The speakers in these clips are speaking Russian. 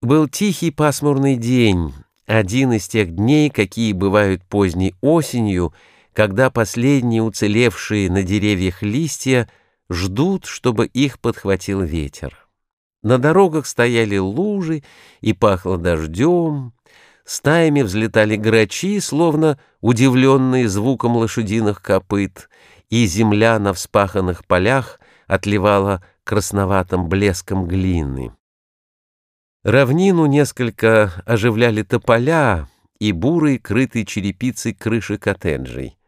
Был тихий пасмурный день, один из тех дней, какие бывают поздней осенью, когда последние уцелевшие на деревьях листья ждут, чтобы их подхватил ветер. На дорогах стояли лужи и пахло дождем, стаями взлетали грачи, словно удивленные звуком лошадиных копыт, и земля на вспаханных полях отливала красноватым блеском глины. Равнину несколько оживляли тополя и бурые, крытые черепицей крыши коттеджей.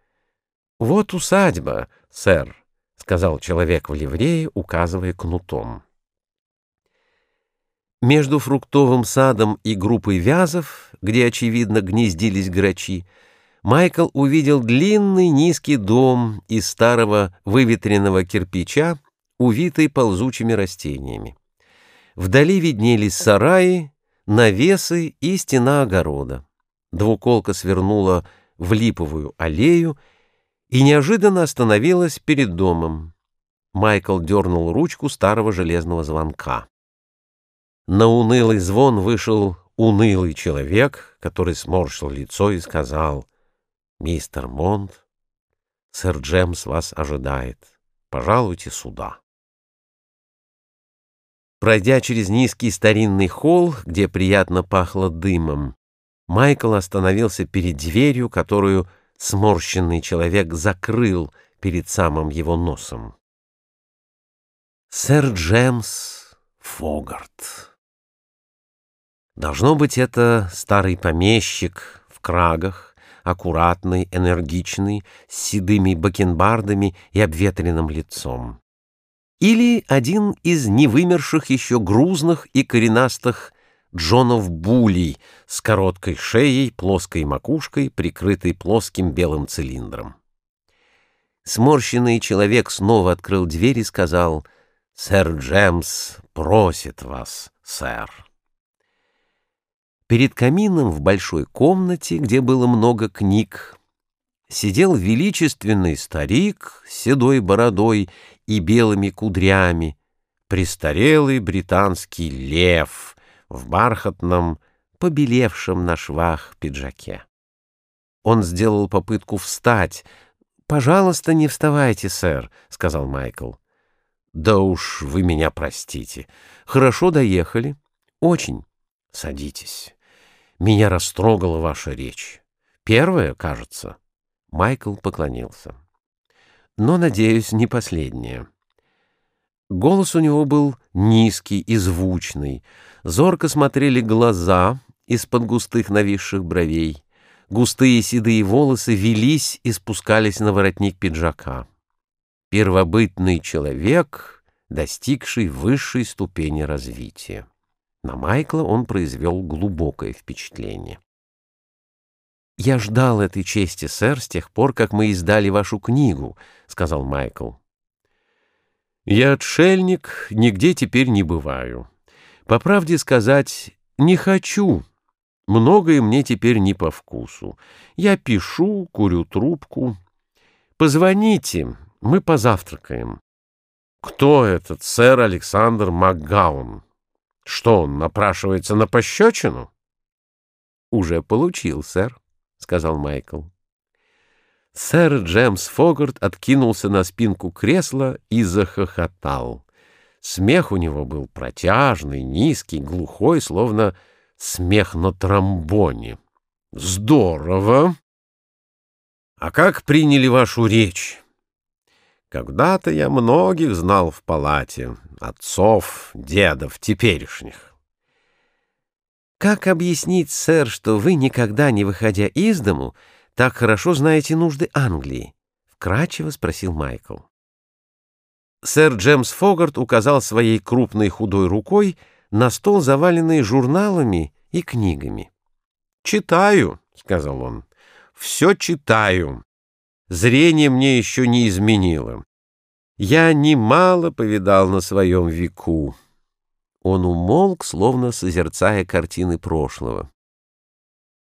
«Вот усадьба, сэр», — сказал человек в ливрее, указывая кнутом. Между фруктовым садом и группой вязов, где, очевидно, гнездились грачи, Майкл увидел длинный низкий дом из старого выветренного кирпича, увитый ползучими растениями. Вдали виднелись сараи, навесы и стена огорода. Двуколка свернула в липовую аллею и неожиданно остановилась перед домом. Майкл дернул ручку старого железного звонка. На унылый звон вышел унылый человек, который сморщил лицо и сказал, «Мистер Монт, сэр Джемс вас ожидает. Пожалуйте сюда». Пройдя через низкий старинный холл, где приятно пахло дымом, Майкл остановился перед дверью, которую сморщенный человек закрыл перед самым его носом. Сэр Джемс Фогарт. Должно быть, это старый помещик в крагах, аккуратный, энергичный, с седыми бакенбардами и обветренным лицом или один из невымерших еще грузных и коренастых Джонов Булей с короткой шеей, плоской макушкой, прикрытой плоским белым цилиндром. Сморщенный человек снова открыл дверь и сказал «Сэр Джемс просит вас, сэр». Перед камином в большой комнате, где было много книг, сидел величественный старик с седой бородой и белыми кудрями, престарелый британский лев в бархатном, побелевшем на швах пиджаке. Он сделал попытку встать. «Пожалуйста, не вставайте, сэр», — сказал Майкл. «Да уж вы меня простите. Хорошо доехали?» «Очень. Садитесь. Меня растрогала ваша речь. Первая, кажется». Майкл поклонился. Но, надеюсь, не последнее. Голос у него был низкий и звучный. Зорко смотрели глаза из-под густых нависших бровей. Густые седые волосы велись и спускались на воротник пиджака. Первобытный человек, достигший высшей ступени развития. На Майкла он произвел глубокое впечатление. «Я ждал этой чести, сэр, с тех пор, как мы издали вашу книгу», — сказал Майкл. «Я отшельник, нигде теперь не бываю. По правде сказать, не хочу. Многое мне теперь не по вкусу. Я пишу, курю трубку. Позвоните, мы позавтракаем». «Кто этот сэр Александр МакГаун? Что, он напрашивается на пощечину?» «Уже получил, сэр». — сказал Майкл. Сэр Джемс Фогарт откинулся на спинку кресла и захохотал. Смех у него был протяжный, низкий, глухой, словно смех на тромбоне. «Здорово! А как приняли вашу речь?» «Когда-то я многих знал в палате, отцов, дедов, теперешних. Как объяснить, сэр, что вы, никогда не выходя из дому, так хорошо знаете нужды Англии? Вкратчиво спросил Майкл. Сэр Джемс Фогарт указал своей крупной худой рукой на стол, заваленный журналами и книгами. «Читаю», — сказал он, — «все читаю. Зрение мне еще не изменило. Я немало повидал на своем веку. Он умолк, словно созерцая картины прошлого.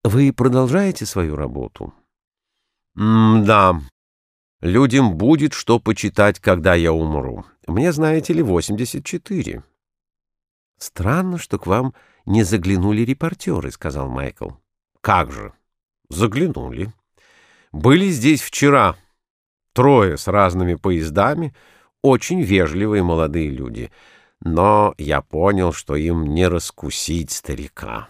«Вы продолжаете свою работу?» «Да. Людям будет что почитать, когда я умру. Мне, знаете ли, 84». Странно, что к вам не заглянули репортеры, сказал Майкл. Как же? Заглянули. Были здесь вчера трое с разными поездами, очень вежливые молодые люди. Но я понял, что им не раскусить старика.